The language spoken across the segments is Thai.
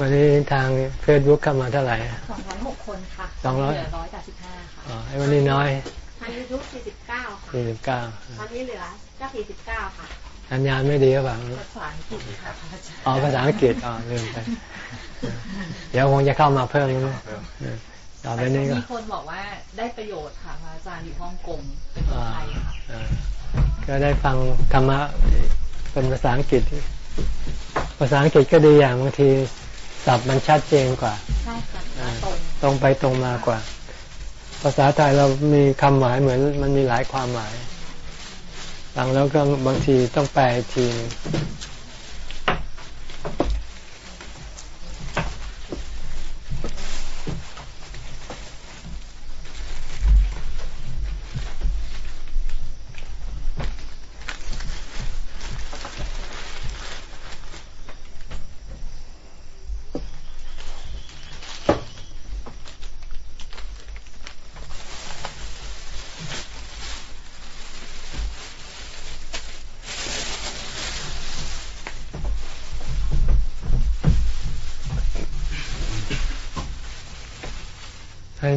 วันนี้ทางเฟซบุ๊กเข้ามาเท่าไหร่สองร้อยหกคนค่ะสองร้อยร้อยแปดสิบห้าค่ะอ๋อวันนี้น้อยทางยูทูบสี่สิบเก้าค่ะสี่สิบเก้าตอนนี้เหลือเจ้าสี่สิบเก้าค่ะสัญญาณไม่ดีหรือเปล่าภาษาอังกฤษค่ะอ๋อภาษาอังกฤษอ๋อลืมไป เดี๋ยวคงจะเข้ามาเพิ่มต่อไปนี้ก็มีคนบอกว่าได้ประโยชน์ค่ะอาจารย์อยู่ฮ่องกงเป็นคนไทยค่ะก็ได้ฟังธรรมะเป็นภาษาอังกฤษ ภาษาอังกฤษก็ดีอย่างบางที ศัพท์มันชัดเจนกว่าใช่ค่ะตรงไปตรงมากว่า ภาษาไทยเรามีคำหมายเหมือนมันมีหลายความหมายฟังแล้วก็บางทีต้องแปลที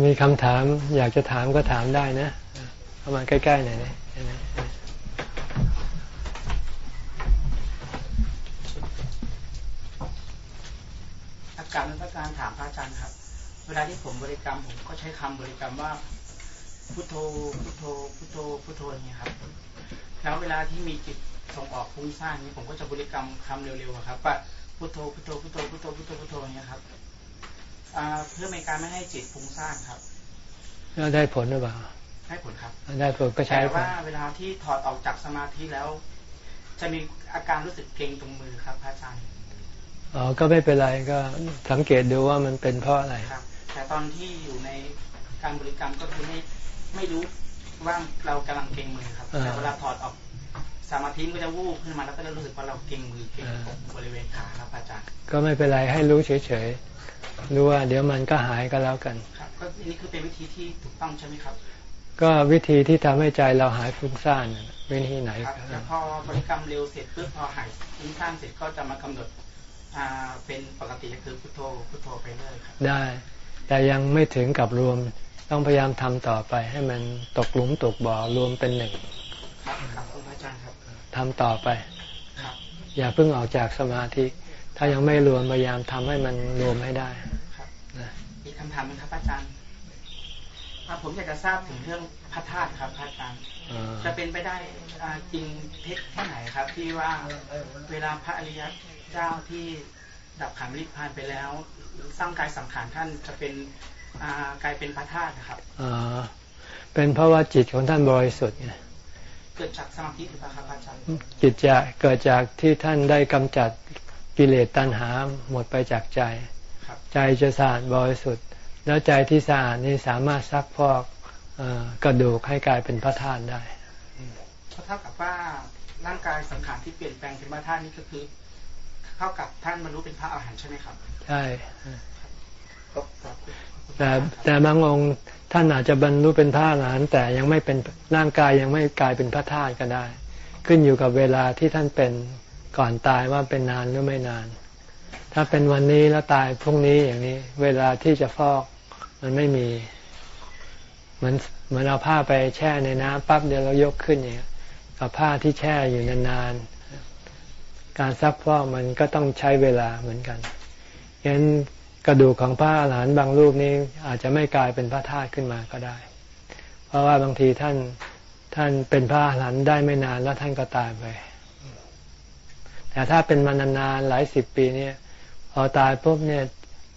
มีคำถาม อยากจะถามก็ถามได้นะเข้ามาใกล้ๆหน่อยนะอาการนักการถามพระอาจารย์ครับ เวลาที่ผมบริกรรมผมก็ใช้คำบริกรรมว่าพุทโธพุทโธพุทโธพุทโธอย่างนี้ครับ แล้วเวลาที่มีจิตส่งออกฟุ้งซ่านนี้ผมก็จะบริกรรมคำเร็วๆครับว่าพุทโธพุทโธพุทโธพุทโธพุทโธพุทโธอย่างนี้ครับ เพื่อในการไม่ให้จิตฟุ้งซ่านครับแล้วได้ผลหรือเปล่าได้ผลครับได้ผลก็ใช้แต่ว่าเวลาที่ถอดออกจากสมาธิแล้ว จะมีอาการรู้สึกเกร็งตรงมือครับพระอาจารย์อ๋อก็ไม่เป็นไรก็สังเกตดูว่ามันเป็นเพราะอะไรครับ แต่ตอนที่อยู่ในการบริกรรมก็คือไม่ไม่รู้ว่าเรากำลังเกร็งมือครับแต่เวลาถอดออก สมาธิก็จะวูบขึ้นมาแล้วก็จะรู้สึกว่าเราเกร็งมือเกร็งบริเวณขาครับอาจารย์ ก็ไม่เป็นไรให้รู้เฉยรู้ว่าเดี๋ยวมันก็หายก็แล้วกันครับก็นี่คือเป็นวิธีที่ถูกต้องใช่ไหมครับ ก็วิธีที่ทำให้ใจเราหายฟุ้งซ่านวิธีไหนครับแล้วพอบริกรรมเร็วเสร็จปุ๊บพอหายฟุ้งซ่านเสร็จก็จะมากำหนดอ่าเป็นปกติคือพุทโธพุทโธไปเรื่อยครับได้ แต่ยังไม่ถึงกับรวมต้องพยายามทำต่อไปให้มันตกหลุมตกบ่อรวมเป็นหนึ่งครับครับอาจารย์ครับ ทำต่อไปครับอย่าเพิ่งออกจากสมาธิ ถ้ายังไม่รวมพยายามทำให้มันรวมให้ได้อีกคำถามนึงครับอาจารย์ผมอยากจะทราบถึงเรื่องพระธาตุครับพระอาจารย์จะเป็นไปได้จริงเท็จแค่ไหนครับ ที่ว่าเวลาพระอริยเจ้าที่ดับขันวิพานไปแล้ว สร้างกายสังขารท่านจะเป็นกลายเป็นพระธาตุนะครับอ่าเป็นเพราะว่าจิตของท่านบริสุทธิ์ไง เกิดจากสมาธิหรือเปล่าครับอาจารย์จิตจะเกิดจากที่ท่านได้กำจัดกิเลสตัณหาหมดไปจากใจ ใจจะสะอาดบริสุทธิ์ แล้วใจที่สะอาดนี้สามารถซักพอกกระดูกให้กลายเป็นพระธาตุได้เท่ากับว่าร่างกายสังขารที่เปลี่ยนแปลงเป็นพระธาตุนี้ก็คือเท่ากับท่านบรรลุเป็นพระอรหันต์ใช่ไหมครับ ใช่ แต่แต่บางองค์ท่านอาจจะบรรลุเป็นพระอรหันต์แต่ยังไม่เป็นร่างกายยังไม่กลายเป็นพระธาตุก็ได้ ขึ้นอยู่กับเวลาที่ท่านเป็นก่อนตายว่าเป็นนานหรือไม่นาน ถ้าเป็นวันนี้แล้วตายพรุ่งนี้อย่างนี้ เวลาที่จะฟอกมันไม่มีเหมือนเหมือนเอาผ้าไปแช่ในน้ำปั๊บเดี๋ยวเรายกขึ้นอย่างกับผ้าที่แช่อยู่นานๆการซักฟอกมันก็ต้องใช้เวลาเหมือนกันยัน กระดูกของพระอรหันต์บางรูปนี้อาจจะไม่กลายเป็นพระธาตุขึ้นมาก็ได้ เพราะว่าบางทีท่านท่านเป็นพระอรหันต์ได้ไม่นานแล้วท่านก็ตายไป แต่ถ้าเป็นมานานๆหลายสิบปีเนี่ยพอตายปุ๊บเนี่ย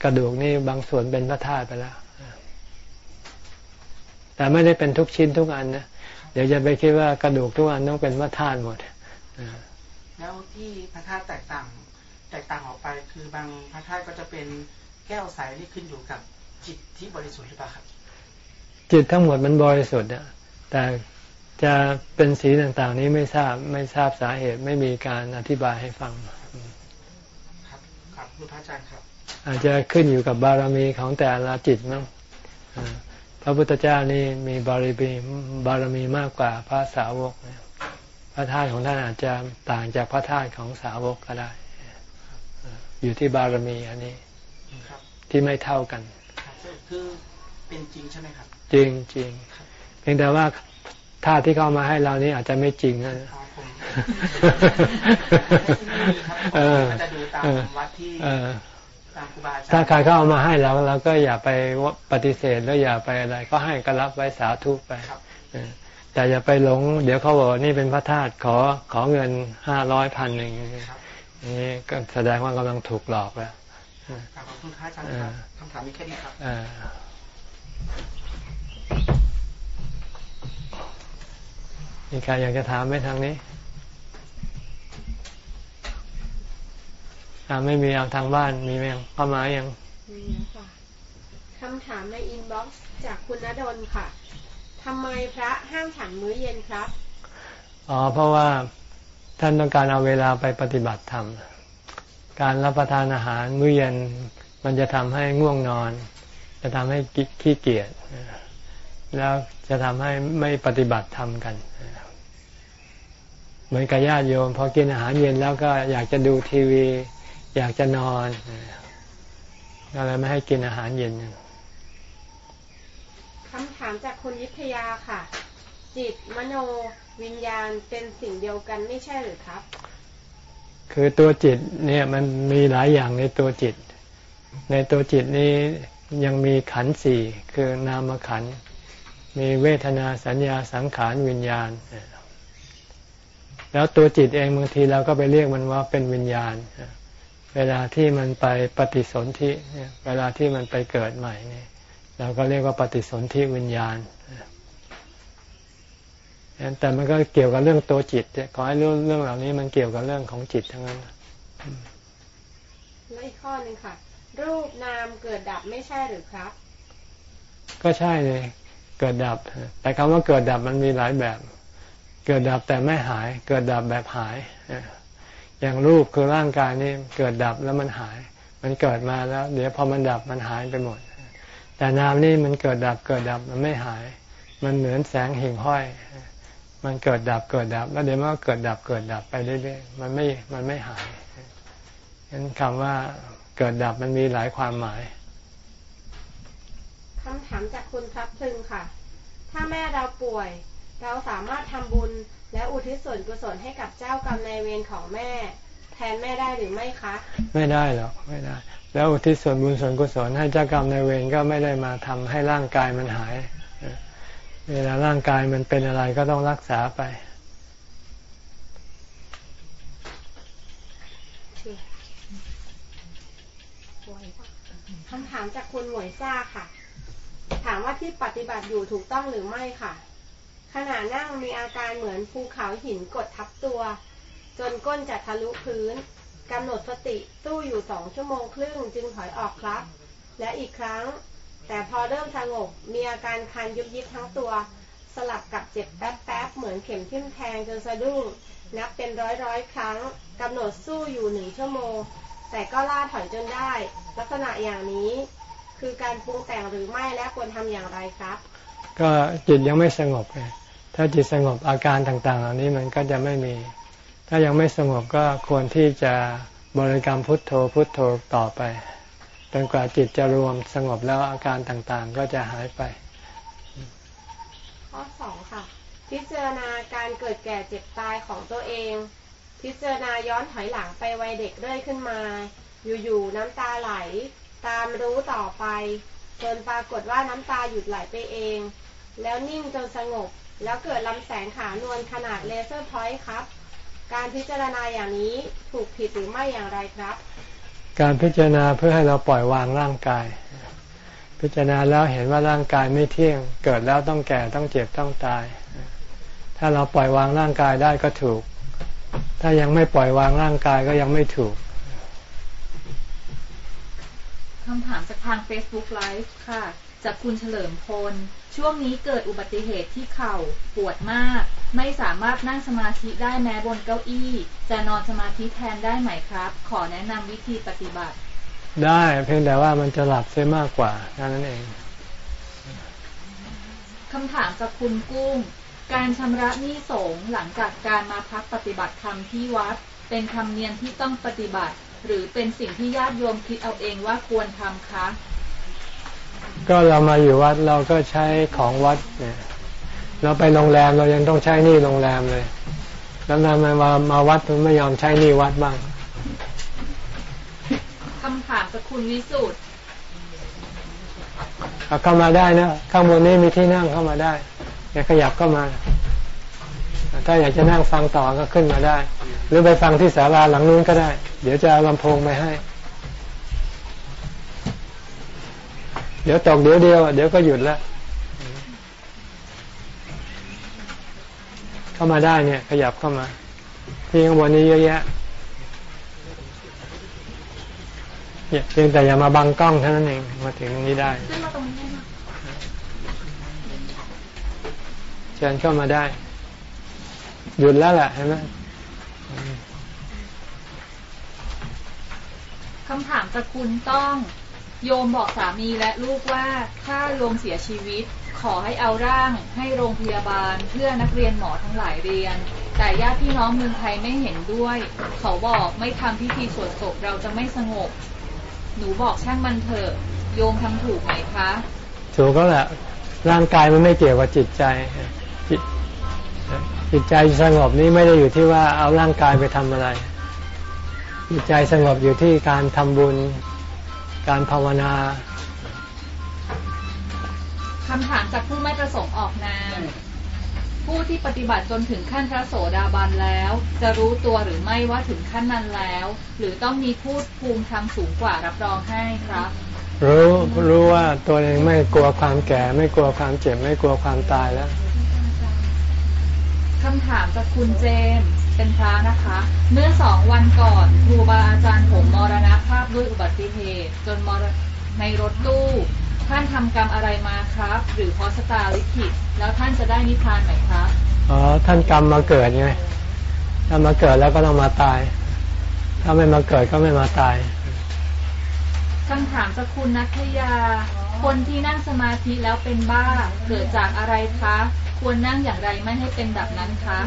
กระดูกนี่บางส่วนเป็นพระธาตุไปแล้ว แต่ไม่ได้เป็นทุกชิ้นทุกอันนะเดี๋ยวจะไปคิดว่ากระดูกทุกอันต้องเป็นพระธาตุหมดแล้วที่พระธาตุแตกต่าง แตกต่างออกไป คือบางพระธาตุก็จะเป็น แก้วใสที่ขึ้นอยู่กับจิตที่บริสุทธิ์หรือเปล่าครับ จิตทั้งหมดมันบริสุทธิ์เนี่ยแต่จะเป็นสีต่างๆ นี้ไม่ทราบไม่ทราบสาเหตุไม่มีการอธิบายให้ฟัง ครับครับคุณพระอาจารย์ครับ อาจจะขึ้นอยู่กับบารมีของแต่ละจิตมั้งพระพุทธเจ้านี่มีบารมีบารมีมากกว่าพระสาวกพระธาตุของท่านอาจจะต่างจากพระธาตุของสาวกก็ได้ อยู่ที่บารมีอันนี้ครับ ที่ไม่เท่ากันครับคือเป็นจริงใช่ไหมครับ จริงจริงเพียงแต่ว่าท่าที่เขามาให้เรานี่อาจจะไม่จริงนะอ๋อผมไม่มีครับเออผมจะดูตามวัดที่เออตามครูบาอาจารย์ถ้าใครเขาเอามาให้เราเราก็อย่าไปปฏิเสธแล้วอย่าไปอะไร ก็ให้ก็รับไว้สาธุไปครับเออแต่อย่าไปหลง เดี๋ยวเขาบอกว่านี่เป็นพระธาตุขอขอเงินห้าร้อยพันหนึ่งอย่างนี้ครับอย่างนี้ก็แสดงว่ากำลังถูกหลอกแล้ว ขอบคุณครับอาจารย์ครับคำถามมีแค่นี้ครับอ่ามีใครอยากจะถามไหมทางนี้อ่าไม่มีเอาทางบ้านมีไหมยังเข้ามายังมีค่ะคำถามในอินบ็อกซ์จากคุณณดลค่ะทำไมพระห้ามฉันมื้อเย็นครับ อ๋อ เพราะว่าท่านต้องการเอาเวลาไปปฏิบัติธรรม การรับประทานอาหารมื้อเย็นมันจะทำให้ง่วงนอน จะทำให้ขี้เกียจแล้วจะทำให้ไม่ปฏิบัติธรรมกัน เหมือนกับญาติโยมพอกินอาหารเย็นแล้วก็อยากจะดูทีวี อยากจะนอนก็เลยไม่ให้กินอาหารเย็นคำถามจากคุณยิทยาค่ะ จิตมโนวิญญาณเป็นสิ่งเดียวกันไม่ใช่หรือครับ คือตัวจิตเนี่ยมันมีหลายอย่างในตัวจิต ในตัวจิตนี้ยังมีขันธ์สี่คือนามขันธ์มีเวทนาสัญญาสังขารวิญญาณ แล้วตัวจิตเองบางทีเราก็ไปเรียกมันว่าเป็นวิญญาณ เวลาที่มันไปปฏิสนธิเนี่ยเวลาที่มันไปเกิดใหม่เนี่ยเราก็เรียกว่าปฏิสนธิวิญญาณ แต่มันก็เกี่ยวกับเรื่องตัวจิตขอให้รู้เรื่องเหล่านี้มันเกี่ยวกับเรื่องของจิตทั้งนั้นและอีกข้อหนึ่งค่ะ รูปนามเกิดดับไม่ใช่หรือครับ ก็ใช่เลยเกิดดับ แต่คำว่าเกิดดับมันมีหลายแบบ เกิดดับแต่ไม่หาย เกิดดับแบบหายอย่างรูปคือร่างกายนี่เกิดดับแล้วมันหาย มันเกิดมาแล้ว เดี๋ยวพอมันดับมันหายไปหมด แต่นามนี่มันเกิดดับเกิดดับมันไม่หาย มันเหมือนแสงหิ่งห้อย มันเกิดดับเกิดดับ แล้วเดี๋ยวมันก็เกิดดับเกิดดับไปเรื่อยๆมันไม่มันไม่หายฉะนั้นคำว่าเกิดดับมันมีหลายความหมายคำถามจากคุณครับพึงค่ะ ถ้าแม่เราป่วย เราสามารถทำบุญและอุทิศส่วนกุศลให้กับเจ้ากรรมนายเวรของแม่ แทนแม่ได้หรือไม่คะ ไม่ได้หรอกไม่ได้ แล้วอุทิศส่วนบุญส่วนกุศลให้เจ้ากรรมนายเวรก็ไม่ได้มาทำให้ร่างกายมันหาย เวลาร่างกายมันเป็นอะไรก็ต้องรักษาไป คำถามจากคุณหมวยซ่าค่ะ ถามว่าที่ปฏิบัติอยู่ถูกต้องหรือไม่ค่ะ ขณะนั่งมีอาการเหมือนภูเขาหินกดทับตัว จนก้นจะทะลุพื้นกำหนดสติสู้อยู่สองชั่วโมงครึ่งจึงถอยออกครับ และอีกครั้ง แต่พอเริ่มสงบมีอาการคันยุบยิบทั้งตัว สลับกับเจ็บแป๊บๆเหมือนเข็มทิ่มแทงจนสะดุ้ง นับเป็นร้อยร้อยๆ ครั้งกำหนดสู้อยู่หนึ่งชั่วโมง แต่ก็ล่าถอยจนได้ ลักษณะอย่างนี้คือการปรุงแต่งหรือไม่และควรทำอย่างไรครับ ก็จิตยังไม่สงบไงถ้าจิตสงบอาการต่างๆ เหล่านี้มันก็จะไม่มี ถ้ายังไม่สงบก็ควรที่จะบริกรรมพุทโธพุทโธต่อไป จนกว่าจิตจะรวมสงบแล้วอาการต่างๆ ก็จะหายไป ข้อสองค่ะ พิจารณาการเกิดแก่เจ็บตายของตัวเอง พิจารณาย้อนถอยหลังไปวัยเด็กเรื่อยขึ้นมา อยู่ๆน้ำตาไหล ตามรู้ต่อไปจนปรากฏว่าน้ำตาหยุดไหลไปเอง แล้วนิ่งจนสงบ แล้วเกิดลำแสงขานวลขนาดเลเซอร์พอยต์ครับ การพิจารณาอย่างนี้ถูกผิดหรือไม่อย่างไรครับ การพิจารณาเพื่อให้เราปล่อยวางร่างกาย พิจารณาแล้วเห็นว่าร่างกายไม่เที่ยง เกิดแล้วต้องแก่ต้องเจ็บต้องตาย ถ้าเราปล่อยวางร่างกายได้ก็ถูก ถ้ายังไม่ปล่อยวางร่างกายก็ยังไม่ถูกคำถามจากทาง Facebook Live ค่ะ จากคุณเฉลิมพล ช่วงนี้เกิดอุบัติเหตุที่เข่าปวดมาก ไม่สามารถนั่งสมาธิได้แม้บนเก้าอี้ จะนอนสมาธิแทนได้ไหมครับ ขอแนะนำวิธีปฏิบัติ ได้เพียงแต่ว่ามันจะหลับเสียมากกว่าเท่านั้นเองคำถามจากคุณกุ้ง การชำระหนี้สงฆ์หลังจากการมาพักปฏิบัติธรรมที่วัด เป็นธรรมเนียมที่ต้องปฏิบัติ หรือเป็นสิ่งที่ญาติโยมคิดเอาเองว่าควรทำคะ ก็เรามาอยู่วัดเราก็ใช้ของวัดเนี่ยเราไปโรงแรมเรายังต้องใช้หนี่โรงแรมเลย แล้วนำมามามาวัดมันไม่ยอมใช้หนี่วัดบ้างคำถามจากคุณวิสุทธ์เอาเข้ามาได้นะข้างบนนี้มีที่นั่งเข้ามาได้อยากขยับเข้ามา ถ้าอยากจะนั่งฟังต่อก็ขึ้นมาได้ หรือไปฟังที่ศาลาหลังนู้นก็ได้ เดี๋ยวจะเอาลำโพงไปให้ เดี๋ยวตกเดี๋ยวเดียวเดี๋ยวก็หยุดแล้วเข้ามาได้เนี่ย ขยับเข้ามา ที่ข้างบนนี้เยอะแยะเพียงแต่อย่ามาบังกล้องเท่านั้นเองมาถึงตรงนี้ได้เชิญเข้ามาได้ หยุดแล้วแหละเห็นไหมคำถามจากคุณต้อง โยมบอกสามีและลูกว่าถ้าโยมเสียชีวิต ขอให้เอาร่างให้โรงพยาบาลเพื่อนักเรียนหมอทั้งหลายเรียน แต่ญาติพี่น้องเมืองไทยไม่เห็นด้วย เขาบอกไม่ทำพิธีสวดศพเราจะไม่สงบ หนูบอกช่างมันเถอะ โยมทำถูกไหมคะ ถูกก็แหละร่างกายมันไม่เกี่ยวกับจิตใจจิตจิตใจสงบนี้ไม่ได้อยู่ที่ว่าเอาร่างกายไปทำอะไร จิตใจสงบอยู่ที่การทำบุญ การภาวนาคำถามจากผู้ไม่ประสงค์ออกนามผู้ที่ปฏิบัติจนถึงขั้นพระโสดาบันแล้ว จะรู้ตัวหรือไม่ว่าถึงขั้นนั้นแล้ว หรือต้องมีผู้ภูมิธรรมสูงกว่ารับรองให้ครับ รู้รู้ว่าตัวเองไม่กลัวความแก่ ไม่กลัวความเจ็บไม่กลัวความตายแล้วคำถามจากคุณเจมส์ เป็นพระนะคะ เมื่อสองวันก่อนครูบาอาจารย์ผมมรณภาพด้วยอุบัติเหตุ จนมรในรถตู้ท่านทำกรรมอะไรมาครับ หรือเพราะสตาลิขิตแล้วท่านจะได้นิพพานไหมครับอ๋อท่านกรรมมาเกิดไงถ้ามาเกิดแล้วก็ต้องมาตาย ถ้าไม่มาเกิดก็ไม่มาตายคำถามจากคุณนัทยา คนที่นั่งสมาธิแล้วเป็นบ้าเกิดจากอะไรคะ ควรนั่งอย่างไรไม่ให้เป็นแบบนั้นคะ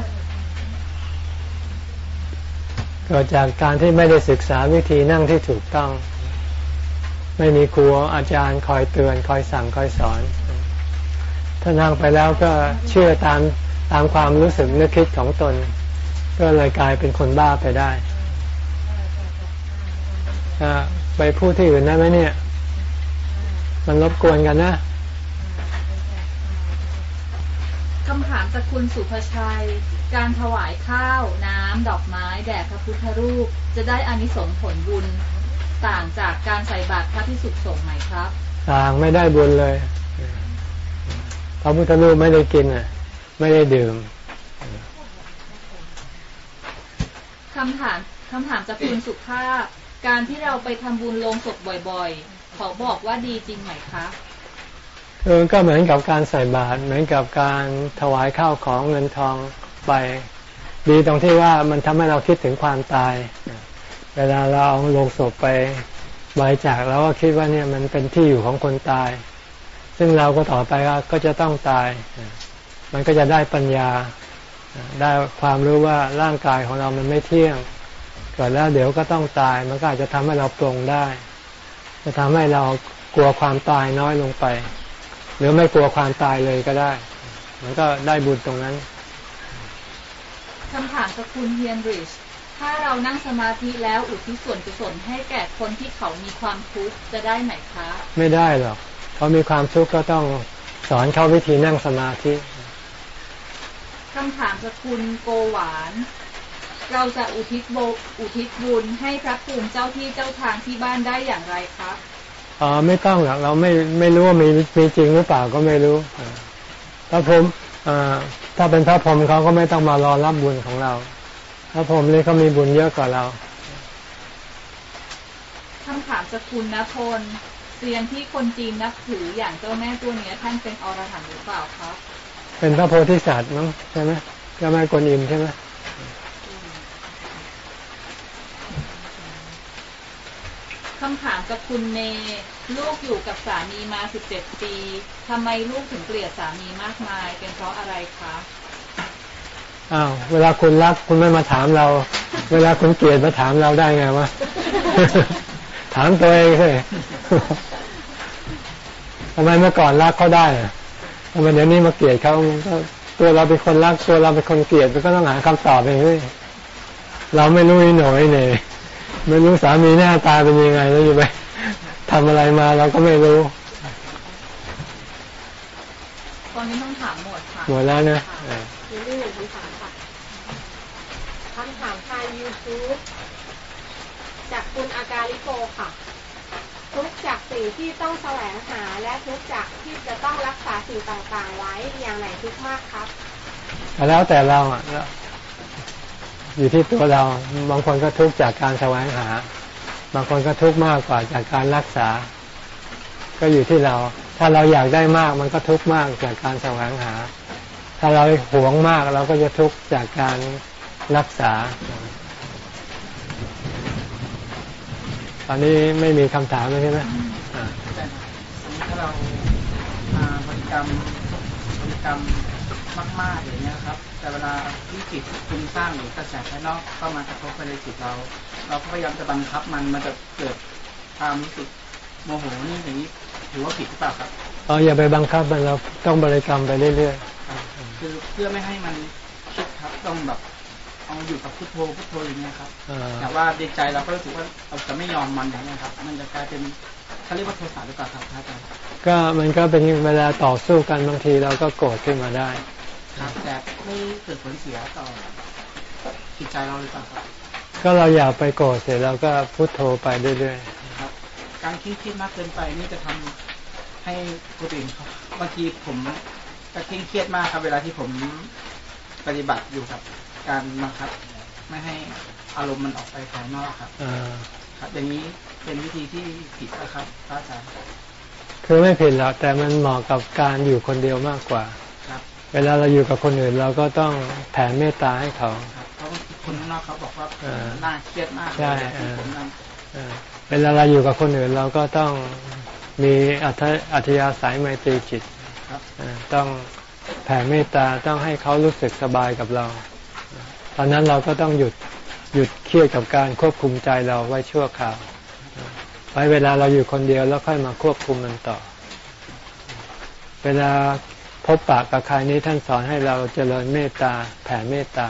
เกิดจากการที่ไม่ได้ศึกษาวิธีนั่งที่ถูกต้อง ไม่มีครูอาจารย์คอยเตือนคอยสั่งคอยสอน ถ้านั่งไปแล้วก็เชื่อตามตามความรู้สึกนึกคิดของตน ก็เลยกลายเป็นคนบ้าไปได้อ่าไปพูดที่อื่นได้ไหมเนี่ย มันรบกวนกันนะ คำถามจากคุณสุภชัย การถวายข้าว น้ำ ดอกไม้ แด่พระพุทธรูป จะได้อานิสงส์ผลบุญต่างจากการใส่บาตรพระพิสุสงฆ์ไหมครับ ต่างไม่ได้บุญเลย พระพุทธรูปไม่ได้กินอะ ไม่ได้ดื่มคำถามคำถามจากคุณสุภาพ การที่เราไปทำบุญลงศพบ่อยๆเขาบอกว่าดีจริงไหมคะ คือก็เหมือนกับการใส่บาตรเหมือนกับการถวายข้าวของเงินทองไป ดีตรงที่ว่ามันทำให้เราคิดถึงความตาย เวลาเราเอาลงศพไปบริจาคเราก็คิดว่าเนี่ยมันเป็นที่อยู่ของคนตาย ซึ่งเราก็ต่อไปก็จะต้องตาย มันก็จะได้ปัญญา ได้ความรู้ว่าร่างกายของเรามันไม่เที่ยงเกิดแล้วเดี๋ยวก็ต้องตาย มันก็อาจจะทำให้เราปรงได้ จะทำให้เรากลัวความตายน้อยลงไป หรือไม่กลัวความตายเลยก็ได้ มันก็ได้บุญตรงนั้นคำถามจากคุณเฮียนริช ถ้าเรานั่งสมาธิแล้วอุทิศส่วนกุศลให้แก่คนที่เขามีความทุกข์จะได้ไหมคะ ไม่ได้หรอกเขามีความทุกข์ก็ต้องสอนเขาวิธีนั่งสมาธิคำถามจากคุณโกหวาน เราจะอุทิศโบอุทิศบุญให้พระภูมิเจ้าที่เจ้าทางที่บ้านได้อย่างไรครับ อ๋อไม่ต้องหรอกเราไม่ไม่รู้ว่ามีมีจริงหรือเปล่าก็ไม่รู้อ่าพระพรหมอ่าถ้าเป็นพระพรหมเขาก็ไม่ต้องมารอรับบุญของเรา พระพรหมนี่เขามีบุญเยอะกว่าเราคำถามจากคุณณพลเซียนที่คนจีนนับถืออย่างเจ้าแม่ตัวเนี้ยท่านเป็นอรหันต์หรือเปล่าครับ เป็นพระโพธิสัตว์มั้งใช่ไหมเจ้าแม่กวนอิมใช่ไหม คำถามจากคุณเมย์ลูกอยู่กับสามีมา 17 ปีทำไมลูกถึงเกลียดสามีมากมาย เป็นเพราะอะไรคะอ้าวเวลาคุณรักคุณไม่มาถามเรา เวลาคุณเกลียดมาถามเราได้ไงวะถามตัวเองเลยทำไมเมื่อก่อนรักเขาได้ทำไมเดี๋ยวนี้มาเกลียดเขาตัวเราเป็นคนรักตัวเราเป็นคนเกลียดก็ต้องหาคำตอบเองเฮ้ยเราไม่รู้หน่อยเนี่ย ไม่รู้สามีหน้าตาเป็นยังไงแล้วอยู่ไปทำอะไรมาเราก็ไม่รู้ ตอนนี้ต้องถามหมดค่ะหมดแล้วนะมีนี่หนึ่งคำถามค่ะคำถามทาง YouTube จากคุณอากาลิโกค่ะ ทุกข์จากสิ่งที่ต้องแสวงหาและทุกข์จากที่จะต้องรักษาสิ่งต่างๆไว้อย่างไหนทุกข์มากครับแล้วแต่เราอะแล้ว อยู่ที่ตัวเรา บางคนก็ทุกข์จากการแสวงหา บางคนก็ทุกข์มากกว่าจากการรักษา ก็อยู่ที่เรา ถ้าเราอยากได้มากมันก็ทุกข์มากจากการแสวงหา ถ้าเราหวงมากเราก็จะทุกข์จากการรักษา ตอนนี้ไม่มีคำถามเลยใช่ไหมถ้าเราบริกรรมบริกรรมมากๆอย่างเงี้ครับ แต่เวลาที่จิตคุณสร้างหรือกระแสภายนอกเข้ามากระทบไปในจิตเรา เราก็พยายามจะบังคับมันมันจะเกิดความรู้สึกโมโหนี่อย่างนี้ถือว่าผิดหรือเปล่าครับเราอย่าไปบังคับมันเราต้องบริกรรมไปเรื่อยคือเพื่อไม่ให้มันคิดครับต้องแบบเอาอยู่กับพุทโธพุทโธอย่างเงี้ยครับๆอ่าแต่ว่าในใจเราก็รู้สึกว่าเราจะไม่ยอมมันอย่างเงี้ยครับ มันจะกลายเป็นเขาเรียกว่าโทสะหรือเปล่าครับพระอาจารย์ก็มันก็เป็นเวลาต่อสู้กันบางทีเราก็โกรธขึ้นมาได้ ครับแต่ไม่เกิดผลเสียต่อจิตใจเราหรือเปล่าครับก็เราอย่าไปโกรธเสร็จเราก็พุโทโธไปเรื่อยครับ การคิดคิดมากเกินไปนี่จะทำให้คนอื่นเขาบางทีผมจะเคร่งเครียดมากครับ เวลาที่ผมปฏิบัติอยู่กับ การบังคับ ไม่ให้อารมณ์มันออกไปภายนอกครับๆอ่าครับ อย่างนี้เป็นวิธีที่ผิดนะครับพระอาจารย์คือไม่ผิดหรอกแต่มันเหมาะกับการอยู่คนเดียวมากกว่าครับ เวลาเราอยู่กับคนอื่นเราก็ต้องแผ่เมตตาให้เขาครับเพราะว่าคนข้างนอกเขาบอกว่าเออน่าเครียดมากใช่เลยที่เออผมนเออเวลาเราอยู่กับคนอื่นเราก็ต้องมีอัธอัธยาศัยไมตรีจิตำครับเออต้องแผ่เมตตาต้องให้เขารู้สึกสบายกับเรา ตอนนั้นเราก็ต้องหยุดหยุดเครียดกับการควบคุมใจเราไว้ชั่วคราว ไว้เวลาเราอยู่คนเดียวแล้วค่อยมาควบคุมมันต่อ เวลา พบปะกับใครนี้ท่านสอนให้เราเจริญเมตตาแผ่เมตตา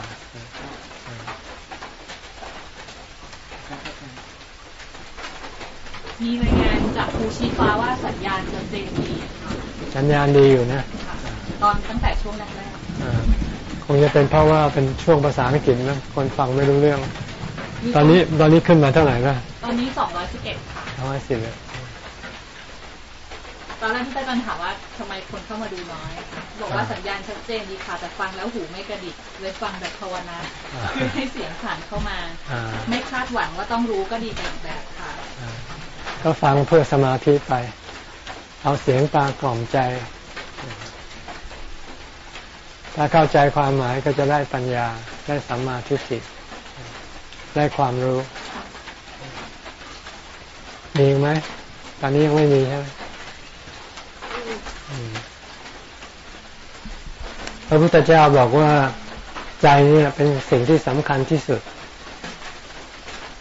มีรายงานจากครูชีฟ้าว่าสัญญาณจะเจนดีค่ะสัญญาณดีอยู่นะค่ะตอนตั้งแต่ช่วงแรกอ่าคงจะเป็นเพราะว่าเป็นช่วงภาษาอังกฤษนะคนฟังไม่รู้เรื่องๆมีตอนนี้ตอนนี้ขึ้นมาเท่าไหร่ละตอนนี้211ค่ะร้อยสิบตอ นแรกที่ไต้บันถามว่าทำไมคนเข้ามาดูน้อย บอกว่าสัญญาณชัดเจนดีค่ะแต่ฟังแล้วหูไม่กระดิกเลยฟังแบบภาวนาคือให้เสียงผ่านเข้ามาอ่าไม่คาดหวังว่าต้องรู้ก็ดีแบบแบบค่ะอ่าก็ฟังเพื่อสมาธิไป เอาเสียงปลากล่อมใจ ถ้าเข้าใจความหมายก็จะได้ปัญญาได้สัมมาทิฏฐิได้ความรู้ มีอีกไหมตอนนี้ยังไม่มีใช่ไหมอืม พระพุทธเจ้าบอกว่าใจเนี่ยเป็นสิ่งที่สำคัญที่สุด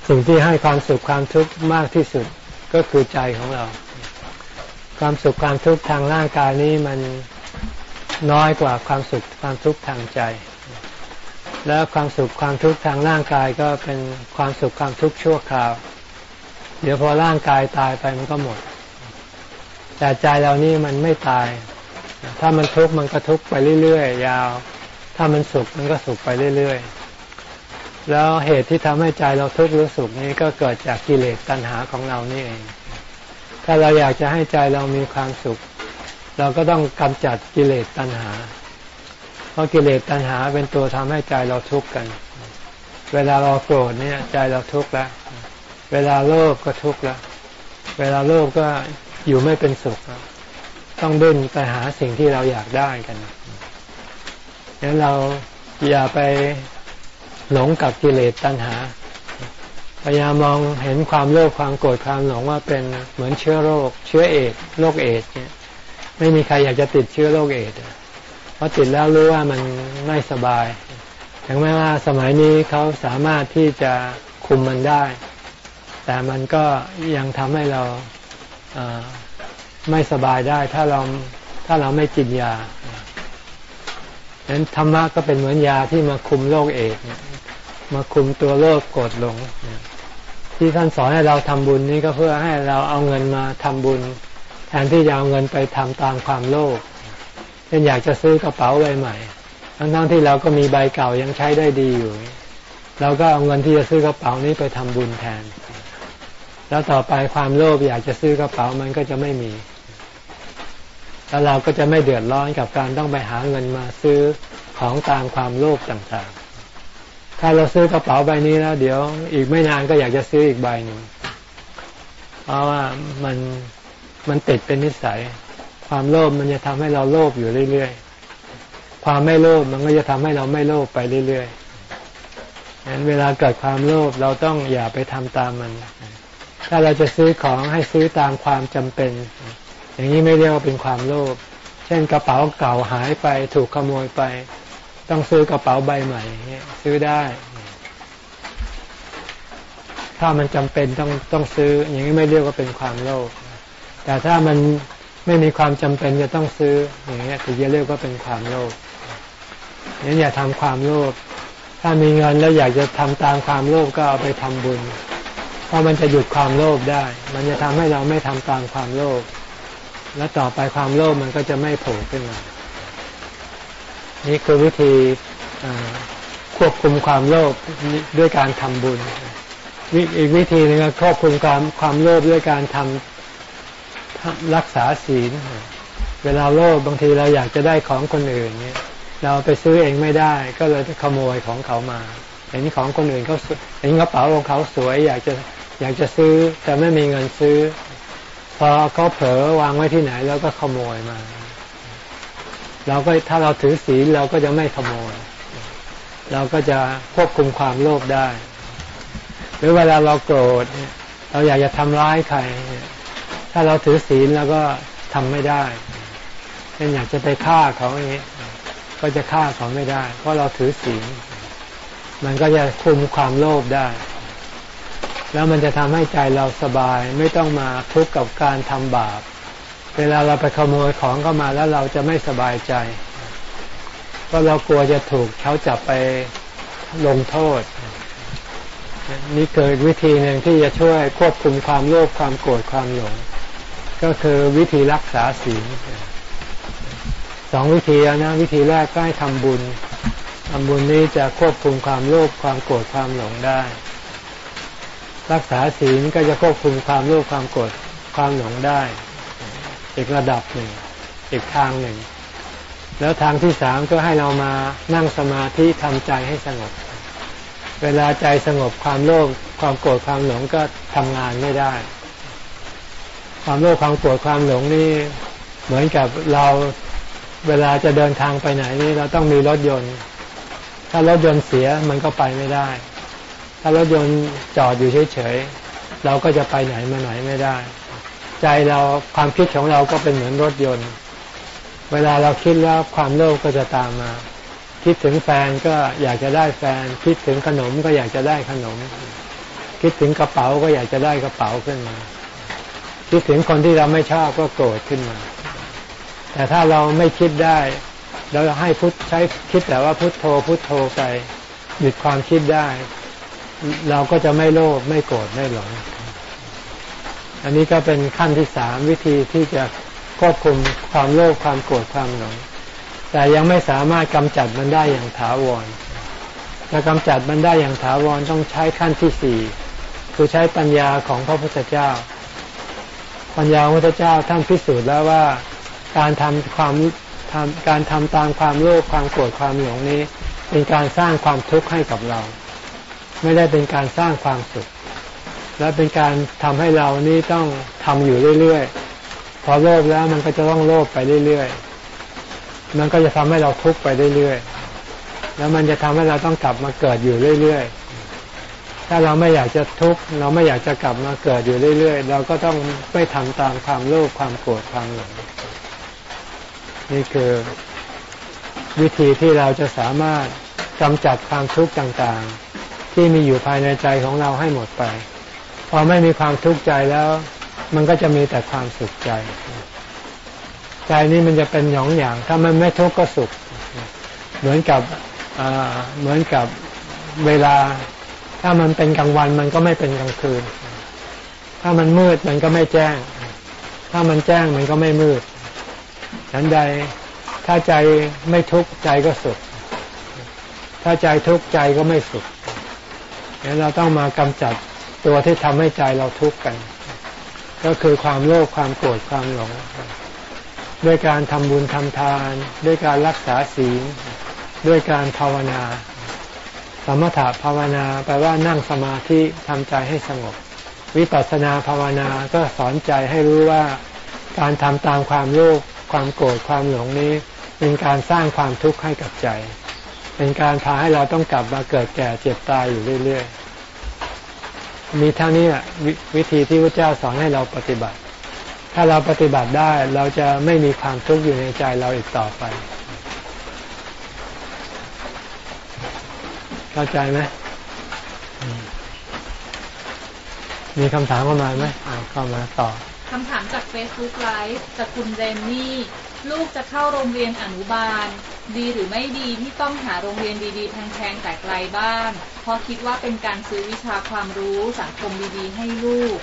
สิ่งที่ให้ความสุขความทุกข์มากที่สุดก็คือใจของเรา ความสุขความทุกข์ทางร่างกายนี้มันน้อยกว่าความสุขความทุกข์ทางใจ แล้วความสุขความทุกข์ทางร่างกายก็เป็นความสุขความทุกข์ชั่วคราว เดี๋ยวพอร่างกายตายไปมันก็หมด แต่ใจเรานี่มันไม่ตาย ถ้ามันทุกข์มันก็ทุกข์ไปเรื่อยๆ ยาว ถ้ามันสุขมันก็สุขไปเรื่อยๆ แล้วเหตุที่ทำให้ใจเราทุกข์หรือสุขนี้ก็เกิดจากกิเลสตัณหาของเรานี่เอง ถ้าเราอยากจะให้ใจเรามีความสุข เราก็ต้องกำจัดกิเลสตัณหา เพราะกิเลสตัณหาเป็นตัวทำให้ใจเราทุกข์กัน เวลาเราโกรธเนี่ยใจเราทุกข์แล้ว เวลาโลภก็ทุกข์แล้ว เวลาโลภก็อยู่ไม่เป็นสุขแล้ว ต้องดิ้นไปหาสิ่งที่เราอยากได้กันดังนั้นเราอย่าไปหลงกับกิเลสตัณหา พยายามมองเห็นความโลภความโกรธความหลงว่าเป็นเหมือนเชื้อโรค เชื้อเอดโรคเอดเนี่ย ไม่มีใครอยากจะติดเชื้อโรคเอดเพราะติดแล้วรู้ว่ามันไม่สบาย ถึงแม้ว่าสมัยนี้เขาสามารถที่จะคุมมันได้ แต่มันก็ยังทำให้เรา ไม่สบายได้ถ้าเราถ้าเราไม่กินยาดังนั้นธรรมะก็เป็นเหมือนยาที่มาคุมโรคเอดมาคุมตัวโรคกดลง ที่ท่านสอนให้เราทำบุญนี่ก็เพื่อให้เราเอาเงินมาทำบุญ แทนที่จะเอาเงินไปทำตามความโลภเช่นอยากจะซื้อกระเป๋าใบใหม่ ทั้งๆที่เราก็มีใบเก่ายังใช้ได้ดีอยู่ เราก็เอาเงินที่จะซื้อกระเป๋านี้ไปทำบุญแทน แล้วต่อไปความโลภอยากจะซื้อกระเป๋ามันก็จะไม่มี แล้วเราก็จะไม่เดือดร้อนกับการต้องไปหาเงินมาซื้อของตามความโลภต่างๆ ถ้าเราซื้อกระเป๋าใบนี้แล้ว เดี๋ยวอีกไม่นานก็อยากจะซื้ออีกใบหนึ่ง เพราะว่ามันมันติดเป็นนิสัย ความโลภมันจะทำให้เราโลภอยู่เรื่อยๆ ความไม่โลภมันก็จะทำให้เราไม่โลภไปเรื่อยๆงั้นเวลาเกิดความโลภเราต้องอย่าไปทำตามมัน ถ้าเราจะซื้อของให้ซื้อตามความจำเป็น อย่างนี้ไม่เรียกว่าเป็นความโลภเช่นกระเป๋าเก่าหายไปถูกขโมยไป ต้องซื้อกระเป๋าใบใหม่ซื้อได้ ถ้ามันจำเป็นต้องต้องซื้อ อย่างนี้ไม่เรียกว่าเป็นความโลภแต่ถ้ามันไม่มีความจำเป็นจะต้องซื้ออย่างนี้ถึงจะเรียกว่าเป็นความโลภนี่อย่าทำความโลภถ้ามีเงินแล้วอยากจะทำตามความโลภก็เอาไปทำบุญ เพราะมันจะหยุดความโลภได้ มันจะทำให้เราไม่ทำตามความโลภ และต่อไปความโลภมันก็จะไม่โผล่ขึ้นมานี่คือวิธีควบคุมความโลภด้วยการทำบุญ อีกวิธีหนึ่งก็ควบคุมความความโลภด้วยการทำรักษาศีล เวลาโลภบางทีเราอยากจะได้ของคนอื่นเนี่ยเราไปซื้อเองไม่ได้ ก็เลยขโมยของเขามาเห็นของคนอื่นเขาเห็นกระเป๋าของเขาสวย อยากจะอยากจะซื้อแต่ไม่มีเงินซื้อ พอเขาเผลอวางไว้ที่ไหน แล้วก็ขโมยมา เราก็ถ้าเราถือศีลเราก็จะไม่ขโมย เราก็จะควบคุมความโลภได้ หรือเวลาเราโกรธเราอยากจะทำร้ายใคร ถ้าเราถือศีลแล้วก็ทำไม่ได้เช่นอยากจะไปฆ่าเขาอย่างนี้ ก็จะฆ่าเขาไม่ได้ เพราะเราถือศีลมันก็จะคุมความโลภได้ แล้วมันจะทำให้ใจเราสบายไม่ต้องมาทุกข์กับการทำบาป เวลาเราไปขโมยของเข้ามาแล้วเราจะไม่สบายใจ เพราะเรากลัวจะถูกเขาจับไปลงโทษ นี่เกิดวิธีหนึ่งที่จะช่วยควบคุมความโลภความโกรธความหลง ก็คือวิธีรักษาศีลสองวิธีนะวิธีแรกก็ให้ทำบุญทำบุญนี้จะควบคุมความโลภความโกรธความหลงได้ รักษาศีลก็จะควบคุมความโลภความโกรธความหลงได้ อีกระดับหนึ่ง อีกทางหนึ่ง แล้วทางที่สามก็ให้เรามานั่งสมาธิทำใจให้สงบ เวลาใจสงบความโลภความโกรธความหลงก็ทำงานไม่ได้ ความโลภความโกรธความหลงนี่เหมือนกับเราเวลาจะเดินทางไปไหนนี่เราต้องมีรถยนต์ ถ้ารถยนต์เสียมันก็ไปไม่ได้ ถ้ารถยนต์จอดอยู่เฉยๆเราก็จะไปไหนมาไหนไม่ได้ ใจเราความคิดของเราก็เป็นเหมือนรถยนต์ เวลาเราคิดแล้วความโลภก็จะตามมา คิดถึงแฟนก็อยากจะได้แฟน คิดถึงขนมก็อยากจะได้ขนม คิดถึงกระเป๋าก็อยากจะได้กระเป๋าขึ้นมา คิดถึงคนที่เราไม่ชอบก็โกรธขึ้นมา แต่ถ้าเราไม่คิดได้เราให้พุทใช้คิดแต่ว่าพุทโธพุทโธไปหยุดความคิดได้ เราก็จะไม่โลภไม่โกรธไม่หลง อันนี้ก็เป็นขั้นที่สามวิธีที่จะควบคุมความโลภความโกรธความหลง แต่ยังไม่สามารถกำจัดมันได้อย่างถาวรจะกำจัดมันได้อย่างถาวรต้องใช้ขั้นที่สี่คือใช้ปัญญาของพระพุทธเจ้า ปัญญาพระพุทธเจ้าท่านพิสูจน์แล้วว่าการทำความทำการทำตามความโลภความโกรธความหลงนี้ เป็นการสร้างความทุกข์ให้กับเรา ไม่ได้เป็นการสร้างความสุข และเป็นการทำให้เรานี่ต้องทำอยู่เรื่อยๆ พอโลภแล้วมันก็จะต้องโลภไปเรื่อยๆ มันก็จะทำให้เราทุกข์ไปเรื่อยๆ แล้วมันจะทำให้เราต้องกลับมาเกิดอยู่เรื่อยๆ ถ้าเราไม่อยากจะทุกข์เราไม่อยากจะกลับมาเกิดอยู่เรื่อยๆ เราก็ต้องไม่ทำตามความโลภความโกรธความหลงนี่คือวิธีที่เราจะสามารถกำจัดความทุกข์ต่างๆ ที่มีอยู่ภายในใจของเราให้หมดไปพราะพอไม่มีความทุกข์ใจแล้ว มันก็จะมีแต่ความสุขใจ ใจนี้มันจะเป็นหยองอย่าง ถ้ามันไม่ทุกข์ก็สุข เหมือนกับเหมือนกับเวลา ถ้ามันเป็นกลางวันมันก็ไม่เป็นกลางคืน ถ้ามันมืดมันก็ไม่แจ้ง ถ้ามันแจ้งมันก็ไม่มืดฉันใดถ้าใจไม่ทุกข์ใจก็สุข ถ้าใจทุกข์ใจก็ไม่สุข งั้นเราต้องมากำจัดตัวที่ทำให้ใจเราทุกข์กัน ก็คือความโลภความโกรธความหลง ด้วยการทำบุญทำทาน ด้วยการรักษาศีล ด้วยการภาวนา สมถะภาวนาแปลว่านั่งสมาธิทำใจให้สงบ วิปัสสนาภาวนาก็สอนใจให้รู้ว่าการทำตามความโลภความโกรธความหลงนี้ เป็นการสร้างความทุกข์ให้กับใจ เป็นการพาให้เราต้องกลับมาเกิดแก่เจ็บตายอยู่เรื่อยๆ มีเท่านี้ววิธีที่พระเจ้าสอนให้เราปฏิบัติ ถ้าเราปฏิบัติได้เราจะไม่มีความทุกข์อยู่ในใจเราอีกต่อไป เข้าใจไหมมีคำถามเข้ามาไหมเข้ามาต่อคำถามจาก Facebook Live จากคุณเรนนี่ ลูกจะเข้าโรงเรียนอนุบาล ดีหรือไม่ดีที่ต้องหาโรงเรียนดีๆแพงๆแต่ไกลบ้านเพราะคิดว่าเป็นการซื้อวิชาความรู้สังคมดีๆ ให้ลูก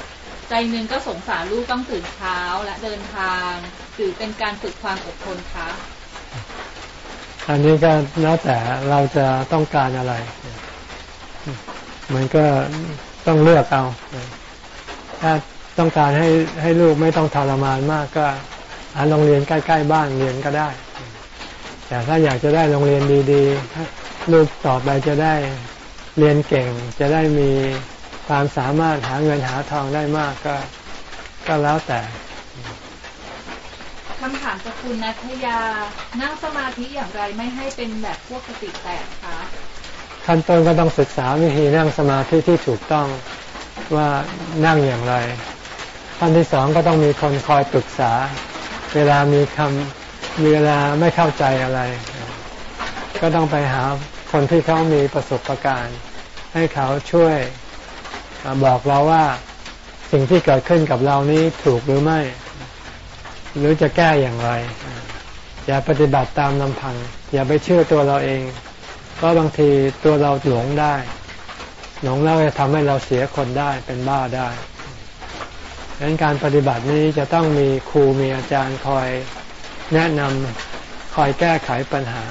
ใจหนึ่งก็สงสารลูกต้องตื่นเช้าและเดินทางหรือเป็นการฝึกความอดทนคะอันนี้ก็แล้วแต่เราจะต้องการอะไร มันก็ต้องเลือกเอา ถ้าต้องการให้ให้ลูกไม่ต้องทรมานมากก็ หาโรงเรียนใกล้ ๆ บ้านเรียนก็ได้ แต่ถ้าอยากจะได้โรงเรียนดีๆลูกต่อไปจะได้เรียนเก่ง จะได้มีความสามารถหาเงินหาทองได้มากก็ก็แล้วแต่คำถามจากคุณนัทยา นั่งสมาธิอย่างไรไม่ให้เป็นแบบพวกสติแตกคะขั้นต้นก็ต้องศึกษาวิธีนั่งสมาธิที่ถูกต้องว่านั่งอย่างไรขั้นที่สองก็ต้องมีคนคอยปรึกษา เวลามีคำเวลาไม่เข้าใจอะไร ก็ต้องไปหาคนที่เขามีประสบการณ์ ให้เขาช่วยบอกเราว่าสิ่งที่เกิดขึ้นกับเรานี้ถูกหรือไม่ หรือจะแก้อย่างไร อย่าปฏิบัติตามลำพัง อย่าไปเชื่อตัวเราเอง เพราะบางทีตัวเราหลงได้ หลงแล้วจะทำให้เราเสียคนได้เป็นบ้าได้ ดังนั้นการปฏิบัตินี้จะต้องมีครูมีอาจารย์คอยแนะนำคอยแก้ไขปัญหา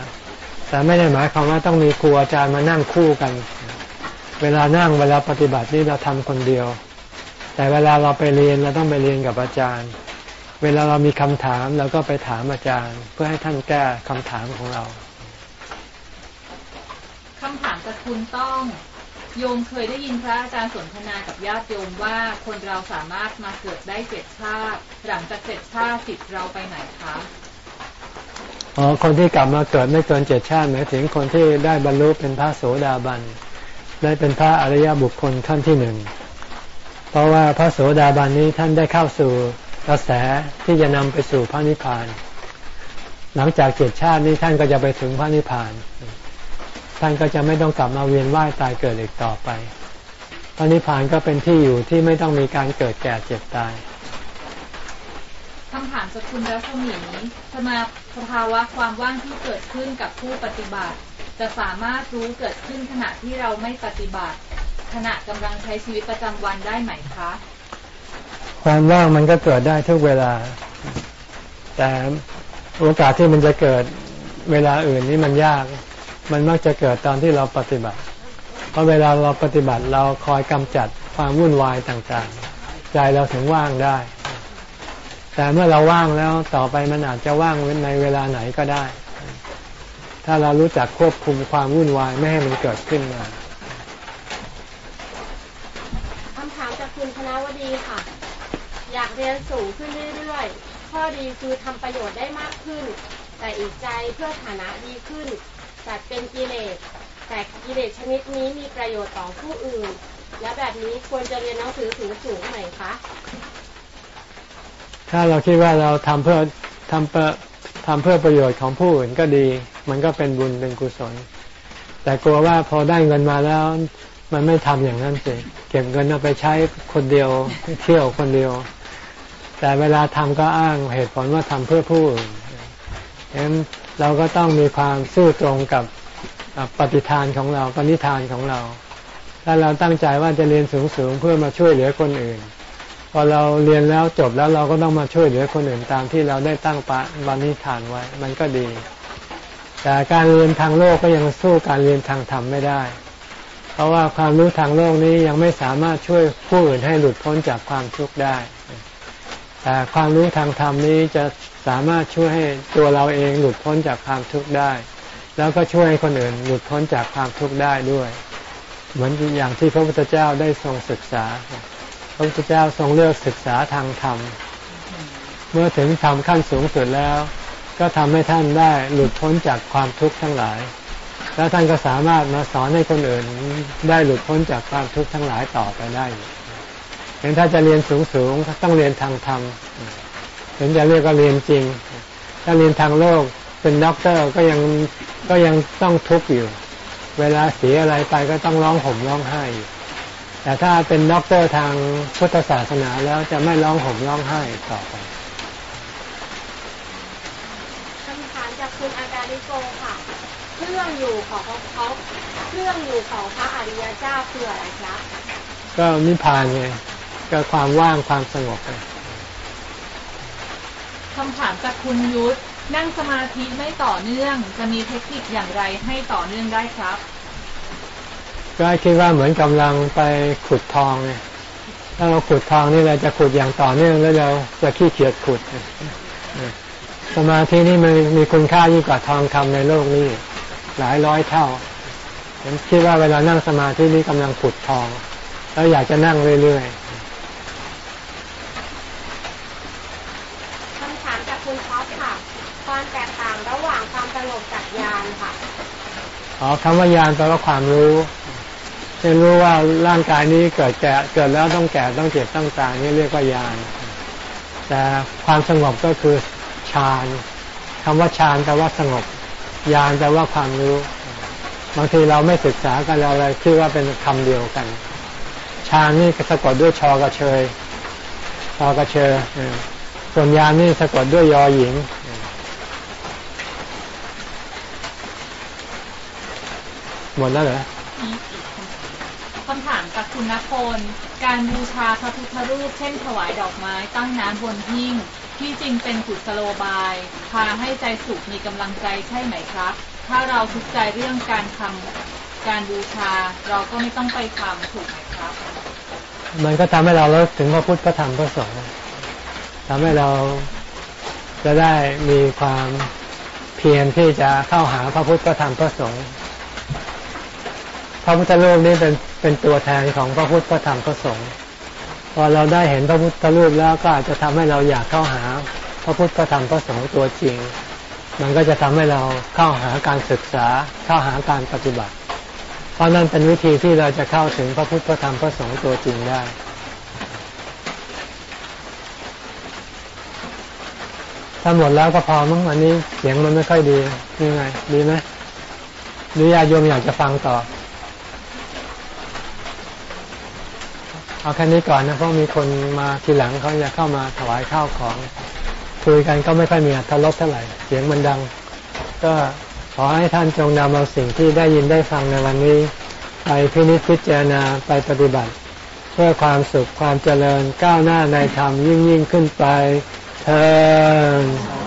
แต่ไม่ได้หมายความว่าต้องมีครูอาจารย์มานั่งคู่กัน เวลานั่งเวลาปฏิบัตินี่เราทำคนเดียว แต่เวลาเราไปเรียนเราต้องไปเรียนกับอาจารย์ เวลาเรามีคำถามเราก็ไปถามอาจารย์ เพื่อให้ท่านแก้คำถามของเราคำถามจากคุณต้อง โยมเคยได้ยินพระอาจารย์สนทนากับญาติโยมว่าคนเราสามารถมาเกิดได้เจ็ดชาติหลังจากเจ็ดชาติจิตเราไปไหนคะอ๋อคนที่กลับมาเกิดไม่เกินเจ็ดชาติหมายถึงคนที่ได้บรรลุเป็นพระโสดาบันได้เป็นพระอริยบุคคลขั้นที่หนึ่งเพราะว่าพระโสดาบันนี้ท่านได้เข้าสู่กระแสที่จะนำไปสู่พระนิพพาน หลังจากเจ็ดชาตินี้ท่านก็จะไปถึงพระนิพพาน ท่านก็จะไม่ต้องกลับมาเวียนว่ายตายเกิดอีกต่อไปพระนิพพานก็เป็นที่อยู่ที่ไม่ต้องมีการเกิดแก่เจ็บตายคำถามจากคุณรัศมีสมาสภาวะความว่างที่เกิดขึ้นกับผู้ปฏิบัติ จะสามารถรู้เกิดขึ้นขณะที่เราไม่ปฏิบัติ ขณะกำลังใช้ชีวิตประจำวันได้ไหมคะ ความว่างมันก็เกิดได้ทุกเวลา แต่โอกาสที่มันจะเกิดเวลาอื่นนี่มันยาก มันมักจะเกิดตอนที่เราปฏิบัติ เพราะเวลาเราปฏิบัติเราคอยกำจัดความวุ่นวายต่างๆ ใจเราถึงว่างได้ แต่เมื่อเราว่างแล้วต่อไปมันอาจจะว่างในเวลาไหนก็ได้ ถ้าเรารู้จักควบคุมความวุ่นวายไม่ให้มันเกิดขึ้นมาคำถามจากคุณคณะวดีค่ะ อยากเรียนสูงขึ้นเรื่อยๆ ข้อดีคือทำประโยชน์ได้มากขึ้น แต่อีกใจเพื่อฐานะดีขึ้น จัดเป็นกิเลส แต่กิเลสชนิดนี้มีประโยชน์ต่อผู้อื่น และแบบนี้ควรจะเรียนหนังสือสูงสูงไหมคะ ถ้าเราคิดว่าเราทำเพื่อทำเพื่อทำเพื่อประโยชน์ของผู้อื่นก็ดี มันก็เป็นบุญเป็นกุศล แต่กลัวว่าพอได้เงินมาแล้วมันไม่ทำอย่างนั้นสิเก็บเงินเอาไปใช้คนเดียวเที่ยวคนเดียว แต่เวลาทำก็อ้างเหตุผลว่าทำเพื่อผู้อื่นฉะนั้น เราก็ต้องมีความซื่อตรงกับปฏิทานของเราปณิธานของเรา ถ้าเราตั้งใจว่าจะเรียนสูงๆเพื่อมาช่วยเหลือคนอื่น พอเราเรียนแล้วจบแล้วเราก็ต้องมาช่วยเหลือคนอื่นตามที่เราได้ตั้งปะปณิธานไว้ มันก็ดี แต่การเรียนทางโลกก็ยังสู้การเรียนทางธรรมไม่ได้ เพราะว่าความรู้ทางโลกนี้ยังไม่สามารถช่วยผู้อื่นให้หลุดพ้นจากความทุกข์ได้ แต่ความรู้ทางธรรมนี้จะสามารถช่วยให้ตัวเราเองหลุดพ้นจากความทุกข์ได้ แล้วก็ช่วยให้คนอื่นหลุดพ้นจากความทุกข์ได้ด้วย เหมือนอย่างที่พระพุทธเจ้าได้ทรงศึกษา พระพุทธเจ้าทรงเลือกศึกษาทางธรรม เมื่อถึงธรรมขั้นสูงสุดแล้ว ก็ทำให้ท่านได้หลุดพ้นจากความทุกข์ทั้งหลาย แล้วท่านก็สามารถมาสอนให้คนอื่นได้หลุดพ้นจากความทุกข์ทั้งหลายต่อไปได้ งั้นถ้าจะเรียนสูงๆต้องเรียนทางธรรมถึงจะเรียกว่าเรียนจริง ถ้าเรียนทางโลกเป็นด็อกเตอร์ก็ยังก็ยังต้องทุกข์อยู่ เวลาเสียอะไรไปก็ต้องร้องห่มร้องไห้อยู่แต่ถ้าเป็นด็อกเตอร์ทางพุทธศาสนาแล้วจะไม่ร้องห่มร้องไห้ต่อไปคำถามจากคุณอาการิโกค่ะ เครื่องอยู่ของเขาเครื่องอยู่ของพระอริยเจ้าคืออะไรครับก็นิพพานไง ก็ความว่างความสงบไงคำถามจากคุณยุทธนั่งสมาธิไม่ต่อเนื่อง จะมีเทคนิคอย่างไรให้ต่อเนื่องได้ครับ ก็คิดว่าเหมือนกำลังไปขุดทองไงถ้าเราขุดทองนี่เราจะขุดอย่างต่อเนื่องแล้วเราจะขี้เกียจขุด สมาธินี่มันมีคุณค่ายิ่งกว่าทองคำในโลกนี้ หลายร้อยเท่าผมคิดว่าเวลานั่งสมาธินี่กำลังขุดทอง แล้วอยากจะนั่งเรื่อย ๆอ๋อคำว่ายานแปลว่าความรู้เช่นรู้ว่าร่างกายนี้เกิดแก่เกิดแล้วต้องแก่ต้องเจ็บต้องตายนี่เรียกว่ายานแต่ความสงบก็คือฌานคำว่าฌานแปลว่าสงบยานแปลว่าความรู้ บางทีเราไม่ศึกษากันเราเลยคิดว่าเป็นคำเดียวกันฌานนี่สะกดด้วยชอกระเชยชอกระเชยส่วนยานนี่สะกดด้วยยอหญิง หมดแล้วเหรอคำถามจากคุณนพลการบูชาพระพุทธรูป เช่นถวายดอกไม้ตั้งน้ำบนหิ้งที่จริงเป็นกุศโลบาย พาให้ใจสุขมีกำลังใจใช่ไหมครับ ถ้าเราทุกข์ใจเรื่องการทำการบูชา เราก็ไม่ต้องไปทำถูกไหมครับ มันก็ทำให้เราเลิกถึงพระพุทธพระธรรมพระสงฆ์ทำให้เราจะได้มีความเพียรที่จะเข้าหาพระพุทธพระธรรมพระสงฆ์ พระพุทธรูปนี่เป็นเป็นตัวแทนของพระพุทธพระธรรมพระสงฆ์พอเราได้เห็นพระพุทธรูปแล้วก็อาจจะทำให้เราอยากเข้าหา พระพุทธพระธรรมพระสงฆ์ตัวจริง มันก็จะทำให้เราเข้าหาการศึกษาเข้าหาการปฏิบัติ เพราะนั่นเป็นวิธีที่เราจะเข้าถึงพระพุทธพระธรรมพระสงฆ์ตัวจริงได้ถ้าหมดแล้วก็พอมั้งวันนี้เสียงมันไม่ค่อยดียังไง ดีไหมหรือญาโยมอยากจะฟังต่อ เอาแค่นี้ก่อนนะเพราะมีคนมาทีหลังเขาจะเข้ามาถวายข้าวของคุยกันก็ไม่ค่อยมีทะเลาะเท่าไหร่เสียงมันดัง ก็ขอให้ท่านจงนำเอาสิ่งที่ได้ยินได้ฟังในวันนี้ ไปพินิจพิจารณาไปปฏิบัติ เพื่อความสุขความเจริญก้าวหน้าในธรรมยิ่งยิ่งขึ้นไปเธอ